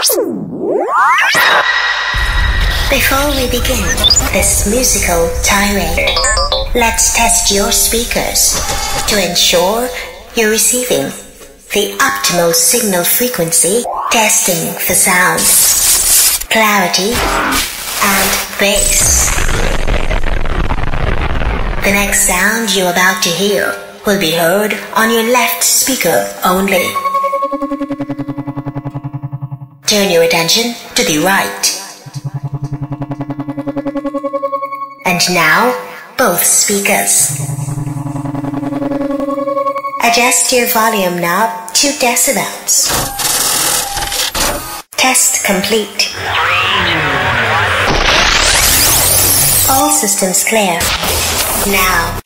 Before we begin this musical tirade, let's test your speakers to ensure you're receiving the optimal signal frequency, testing for sound, clarity, and bass. The next sound you're about to hear will be heard on your left speaker only. Turn your attention to the right. And now, both speakers. Adjust your volume knob to decibels. Test complete. All systems clear. Now.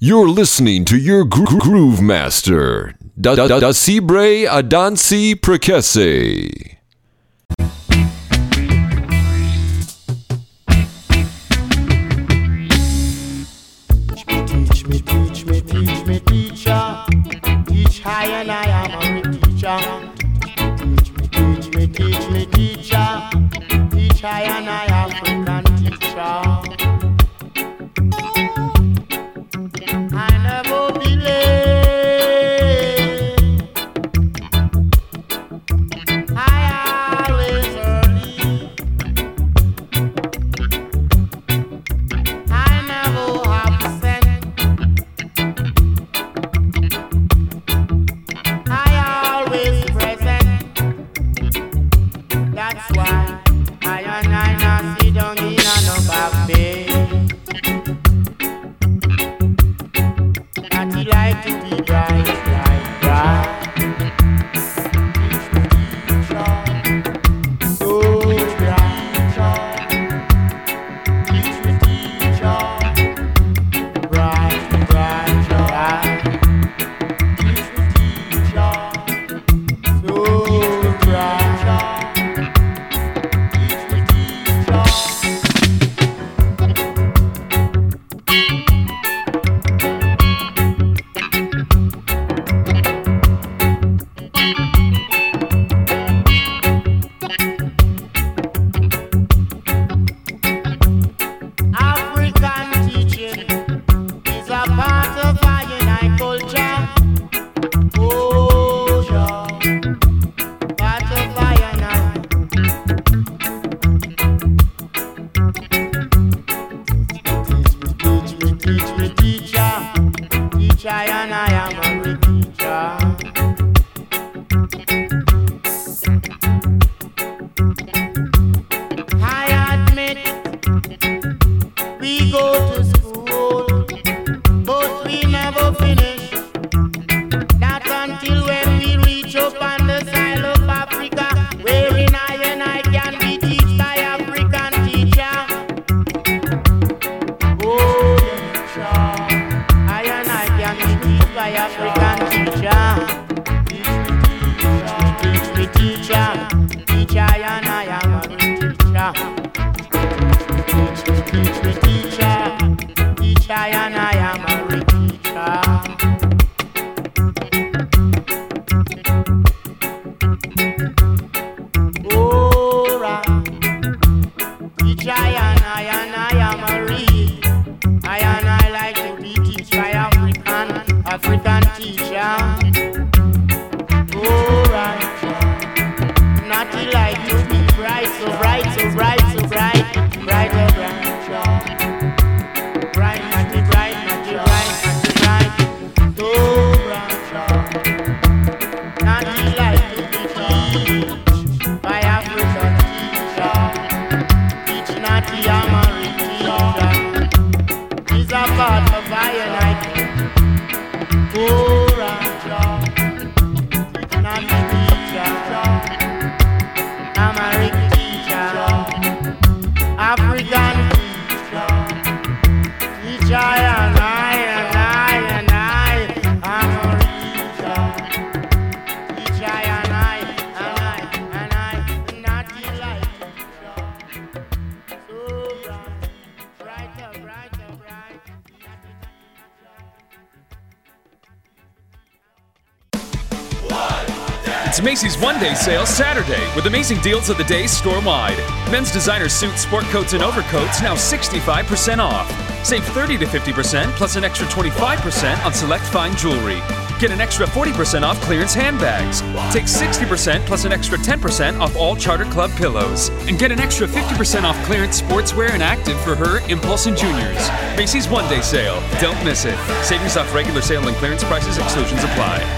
You're listening to your gro- gro- groove master, Da Da Da Da Cibre Adansi Prekese. Teach me, teach me, teach me, teacher. Teach high and I am a teacher. Teach me, teach me, teach me, teacher. Teach high and I African teacher. thank you with amazing deals of the day store wide. Men's designer suits, sport coats, and overcoats now 65% off. Save 30 to 50% plus an extra 25% on select fine jewelry. Get an extra 40% off clearance handbags. Take 60% plus an extra 10% off all Charter Club pillows. And get an extra 50% off clearance sportswear and active for her, Impulse, and Juniors. Macy's one day sale. Don't miss it. Savings off regular sale and clearance prices, exclusions apply.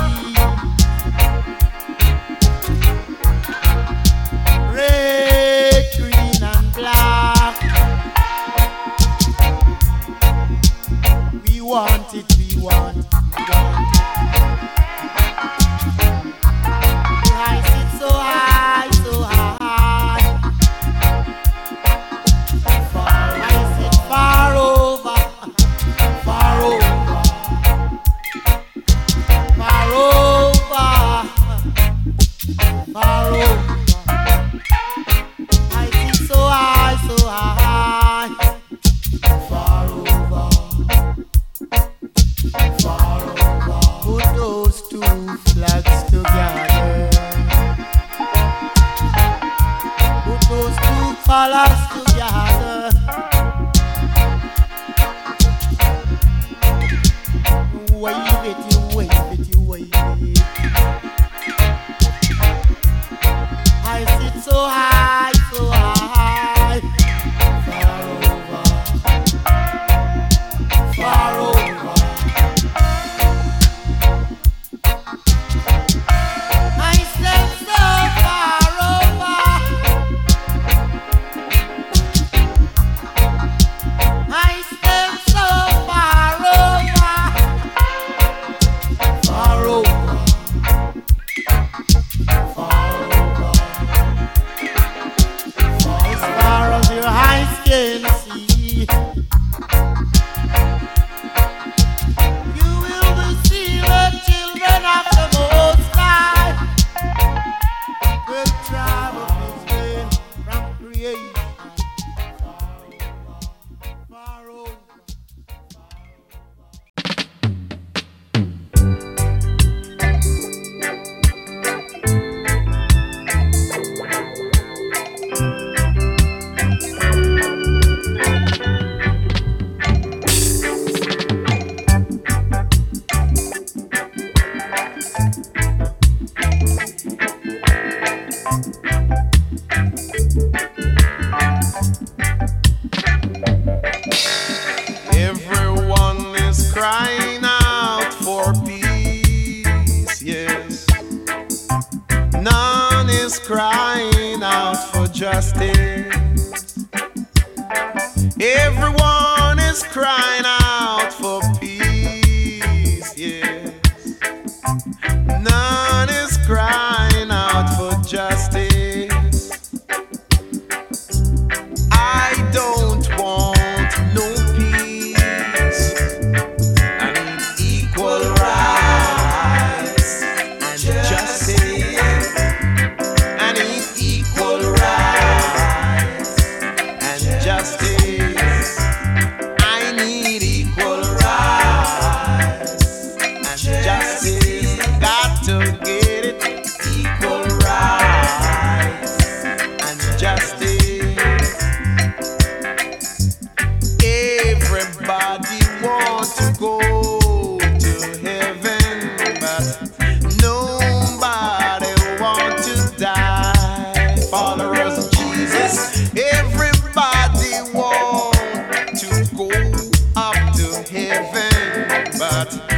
hayat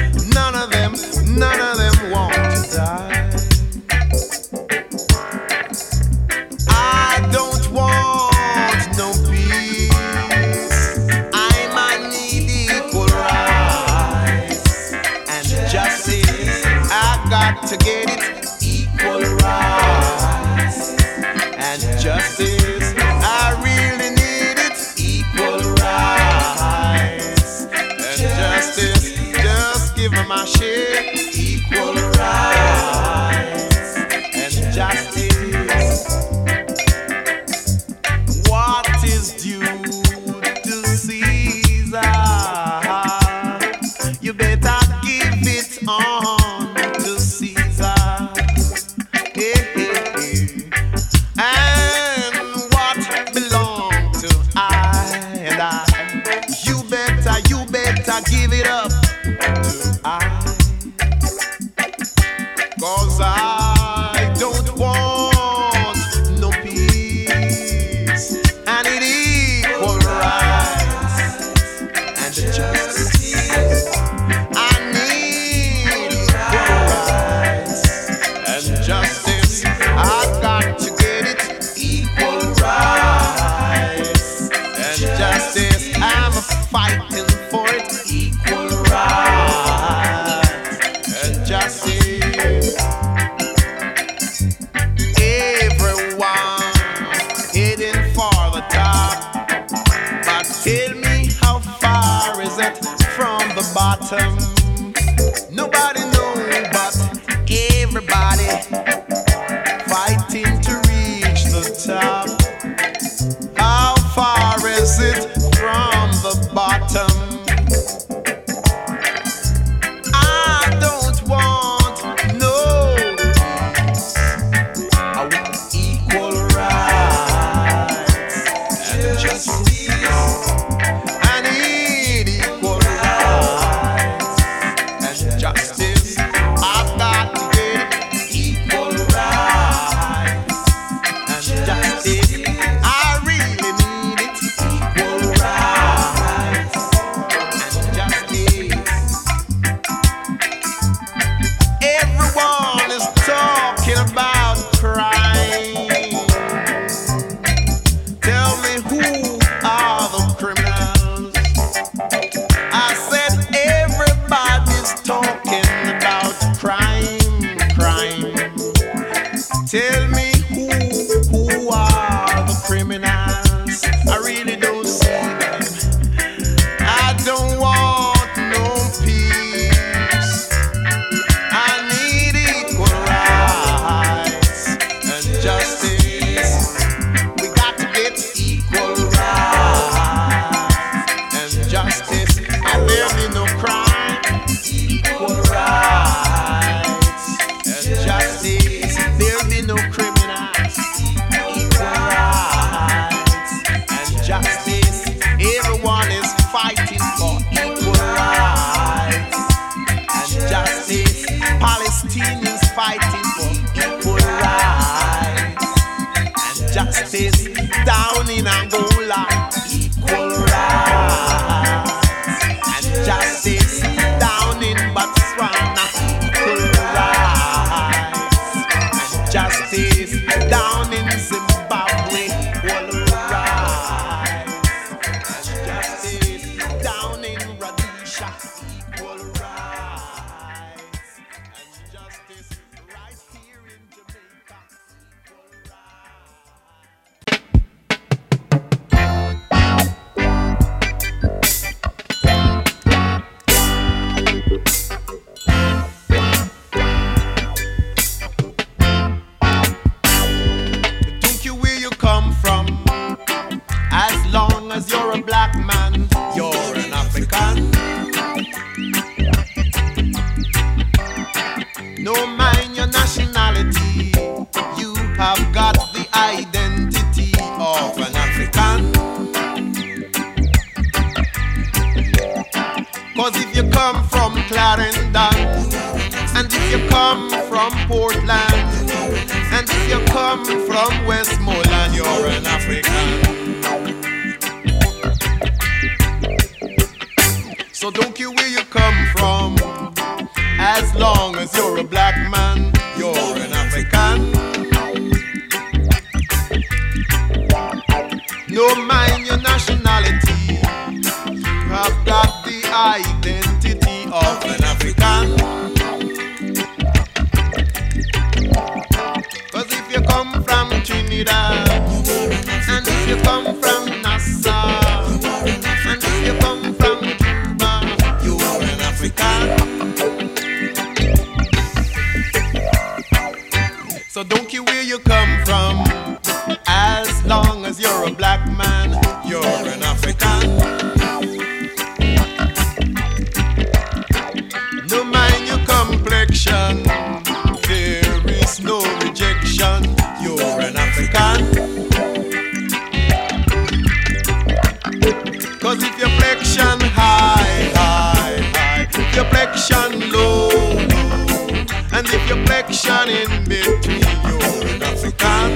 and in between you and African.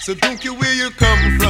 So don't you where you come from.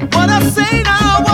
What I say now,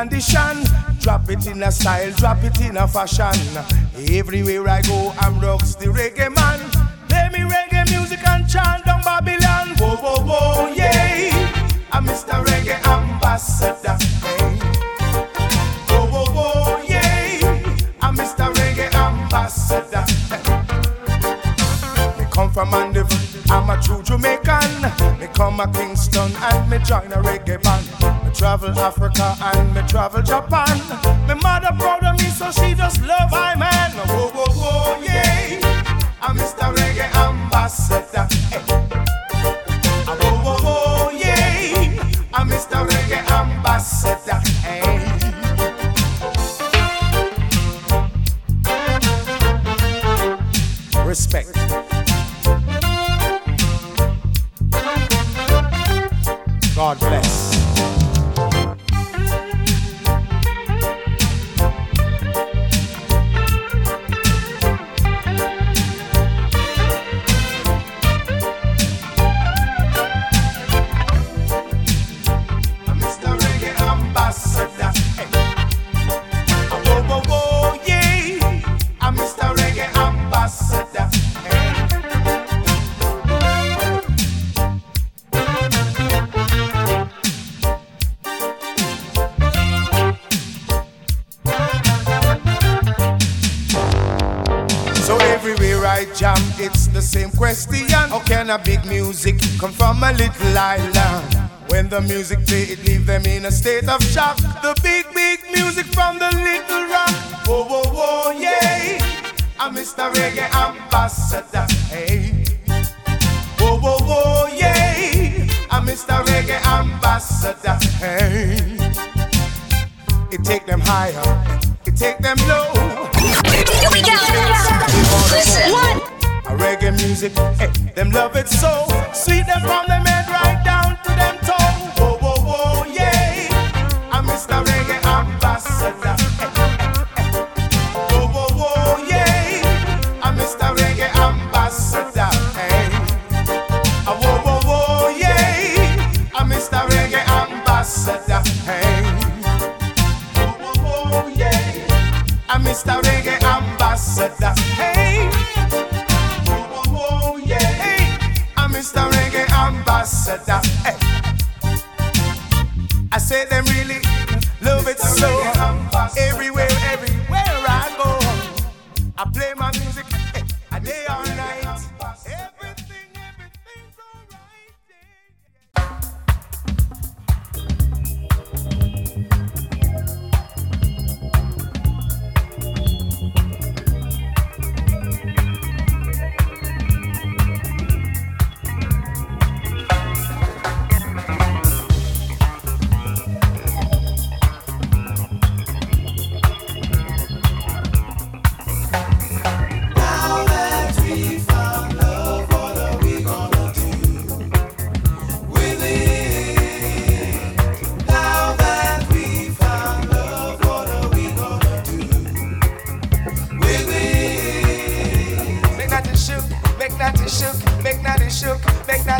condition. Drop it in a style, drop it in a fashion. Everywhere I go, I'm rocks the reggae man. Play me reggae music and chant down Babylon. Whoa, whoa, whoa, yeah. I'm Mr. Reggae Ambassador. Hey. Whoa, whoa, whoa, yeah. I'm Mr. Reggae Ambassador. Me come from Mandeville, I'm a true Jamaican. Me come a Kingston and me join a reggae band. Travel Africa and me travel Japan. Me mother proud of me, so she just love I man. Whoa, whoa, whoa, yeah. I'm Mr. Reggae Ambassador. Music come from a little island? When the music play, it leave them in a state of shock. The big, big music from the little rock. Whoa, whoa, whoa, yeah. I'm Mr. Reggae Ambassador. Hey. Whoa, whoa, whoa, yeah. I'm Mr. Reggae Ambassador. Hey. It take them higher, it take them low. Here we go. Listen. A reggae music, eh, them love it so sweet. Them from them Hey. I say them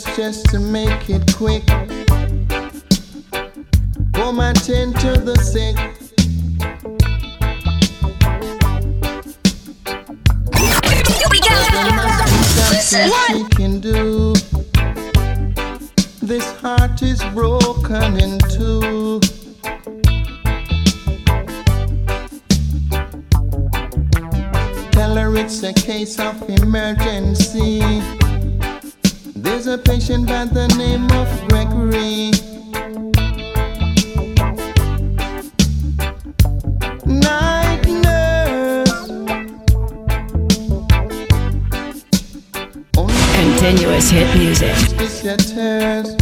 just to make it quick. Pour my tin to the sink. We what? she can do. This heart is broken in two. Tell her it's a case of emergency. There's a patient by the name of Gregory. Night nurse. Continuous hit music.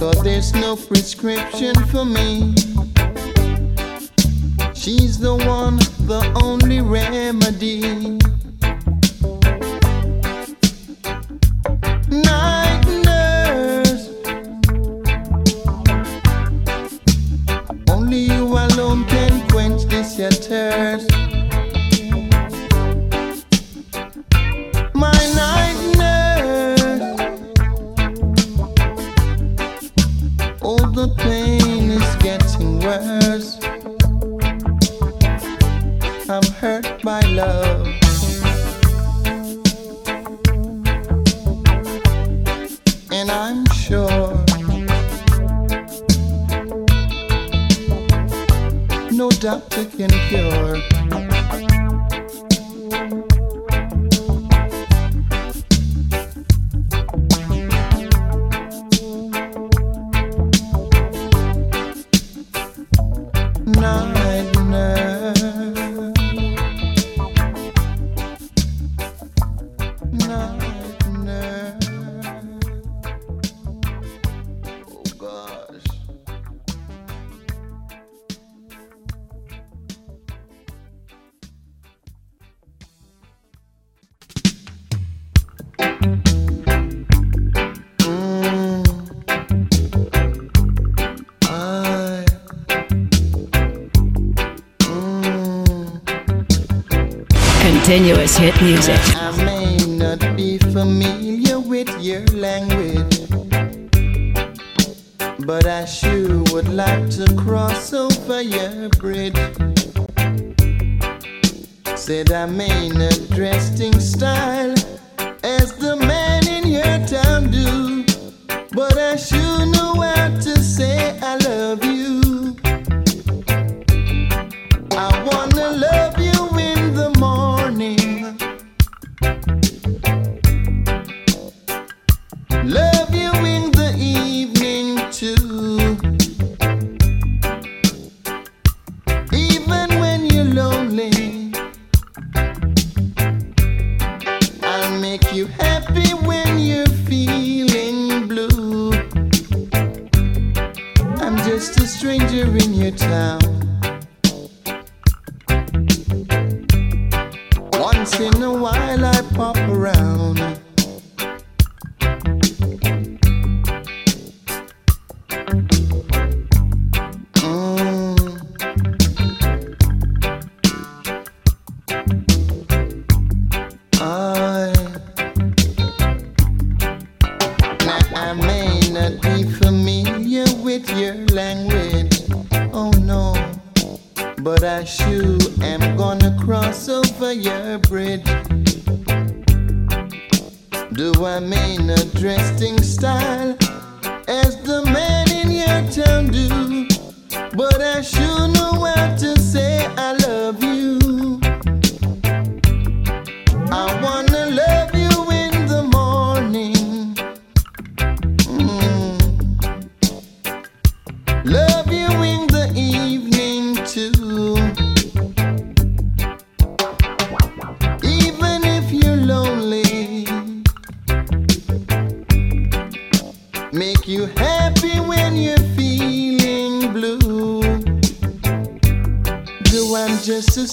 Cause there's no prescription for me. She's the one, the only remedy. greatest hit music.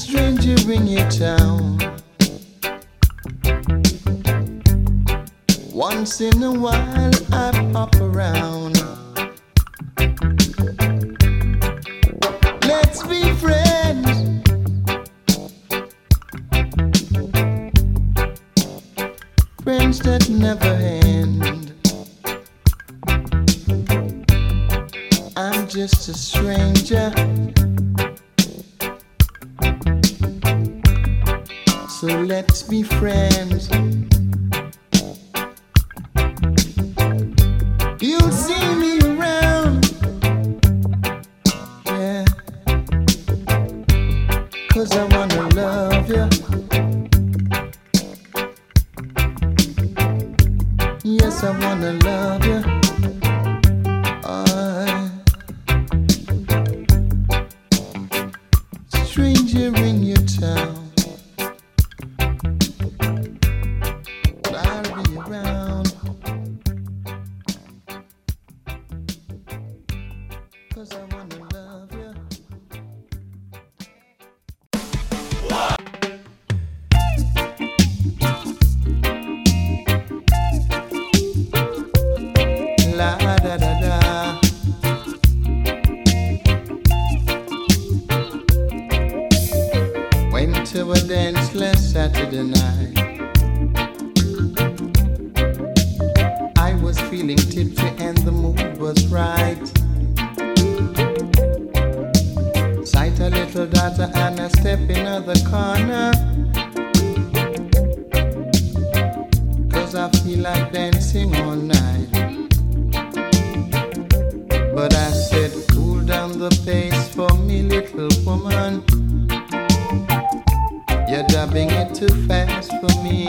stranger in your town. Once in a while I pop around. the pace for me, little woman. You're dubbing it too fast for me.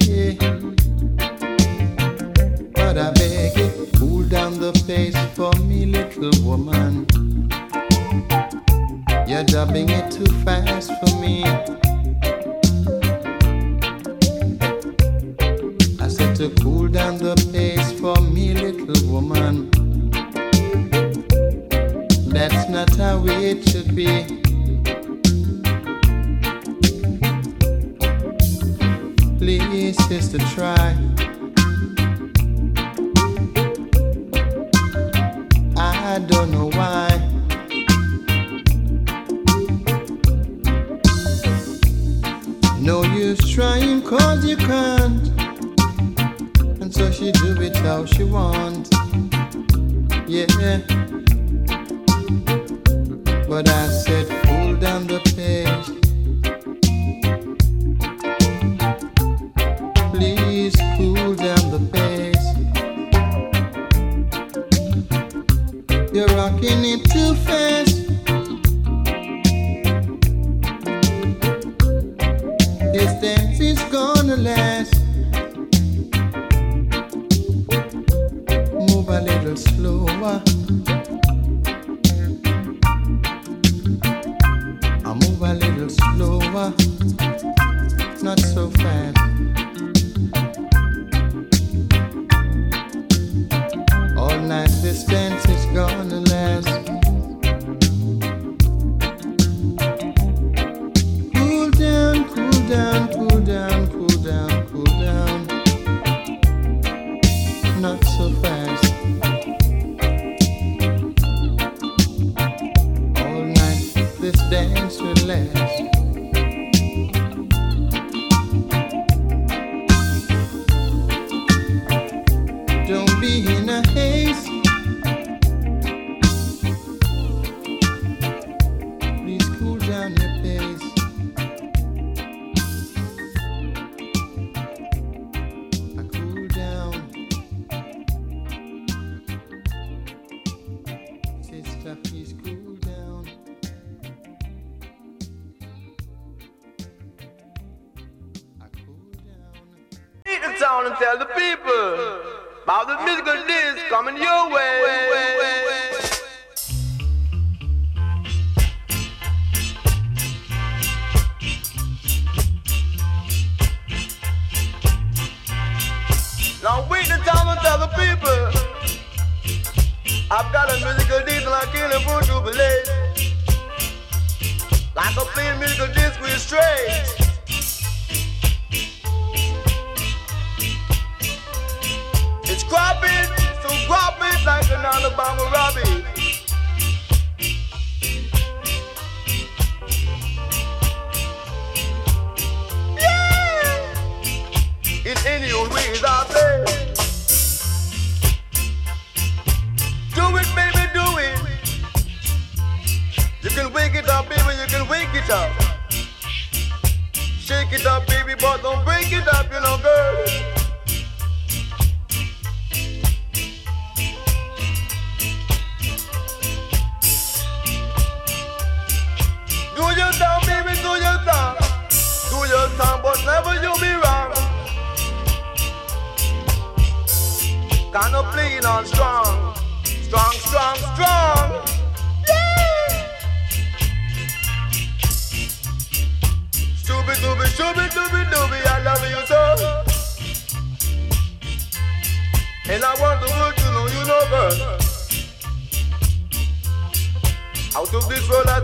yeah.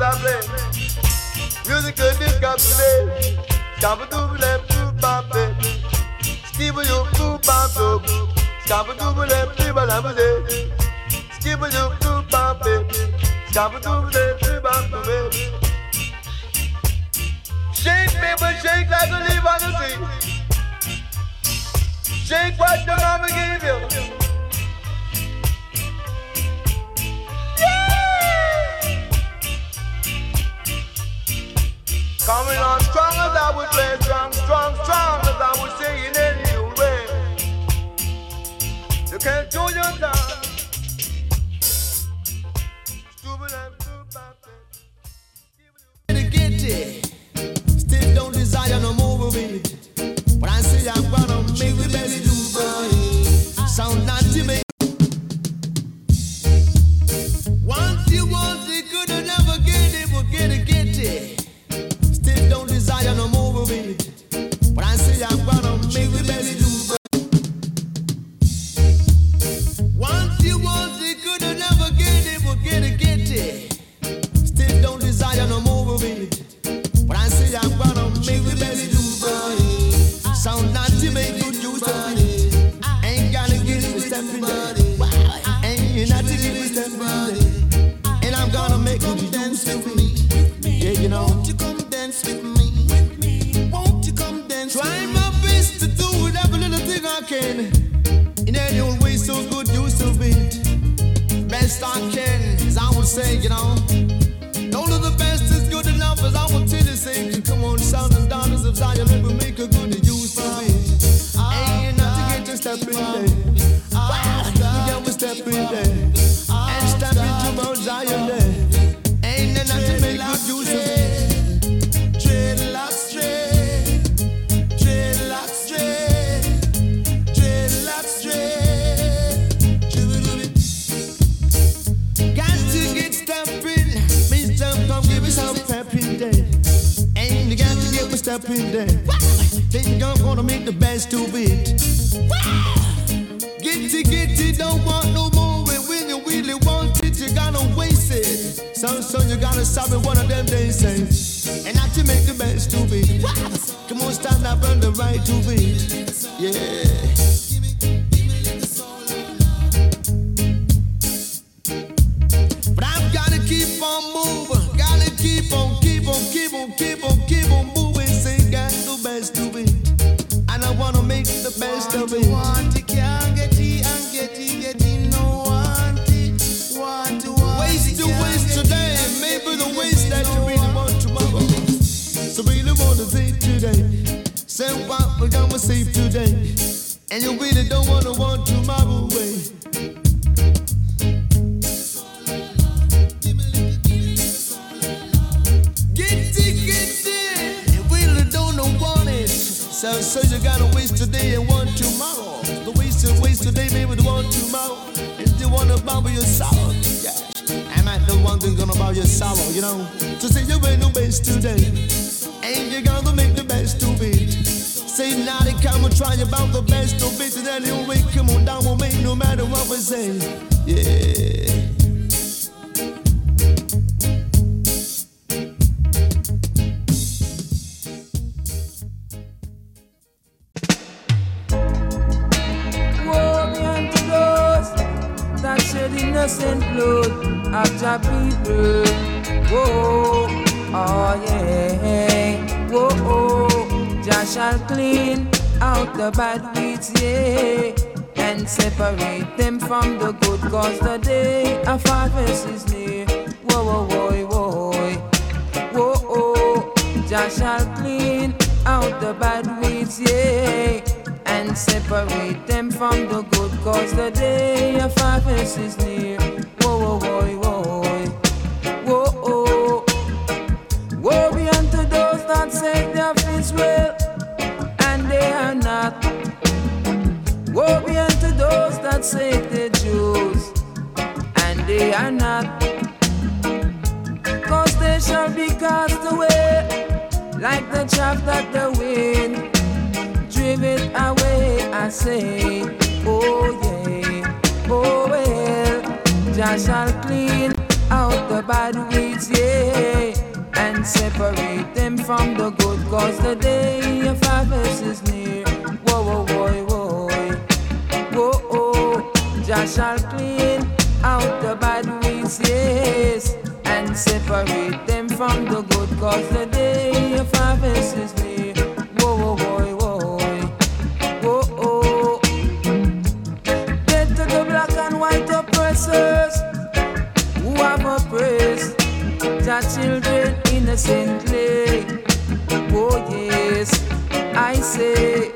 that I play. Musical discovery. Scabadooble, boobambe. Skibble you, boobambe. Scabadooble, baby. Skibble you, boobambe. Scabadooble, baby. Shake people, shake like a leaf on the tree. Shake what the mama gave you. Coming on strong as I would play, strong, strong, strong as I would sing in any way. You can't do your time. So good use of it. Best I can, as I would say, you know. All of the best is good enough, as I would tell you, say, come on, sons and daughters of Zion, let me make a good use of it. Ain't nothing get to step in there. Wow, we got to step in there. Me. Think I'm gonna make the best of it. Get it, get it, don't want no more. And when you really want it, you gotta waste it. So, so you gotta stop it one of them days. And not to make the best of it. Come on, stand up and the right to it. Yeah. Now they come and try about the best of you wait, come on down, we'll make no matter what we say. Yeah. The bad weeds, yeah. And separate them from the good, cause the day of harvest is near. Whoa, whoa, whoa, whoa. Whoa, oh, Jah shall clean out the bad weeds, yeah, and separate them from the good, cause the day of harvest is near. Whoa, whoa, whoa, whoa, whoa, Woe be unto those that say they're Jews, and they are not cause they shall be cast away like the chaff that the wind driveth away. I say, oh yeah, oh well, Jah shall clean out the bad weeds, yeah, and separate them from the good, cause the day of harvest is near. Whoa, whoa, whoa, Jah shall clean out the bad weeds, yes, and separate them from the good, cause the day of harvest is near. Whoa, whoa, whoa, whoa, whoa, oh. Get to the black and white oppressors who have oppressed their children innocently. Oh, yes, I say,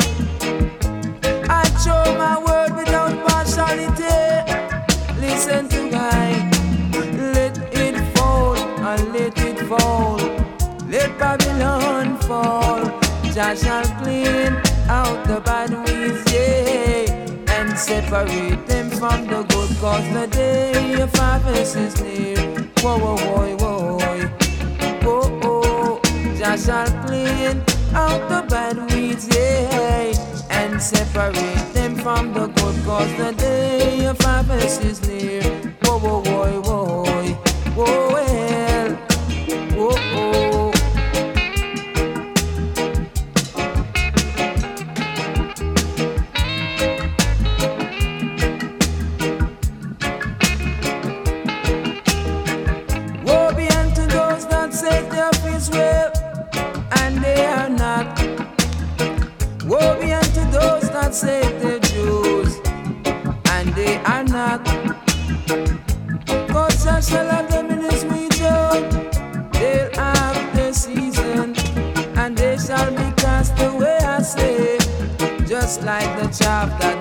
Jah shall clean out the bad weeds, yeah, and separate them from the good, cause the day of harvest is near. Whoa, whoa, whoa, whoa, whoa, oh, Jah shall clean out the bad weeds, yeah, and separate them from the good, cause the day of harvest is near. Whoa, whoa, whoa, whoa, whoa, like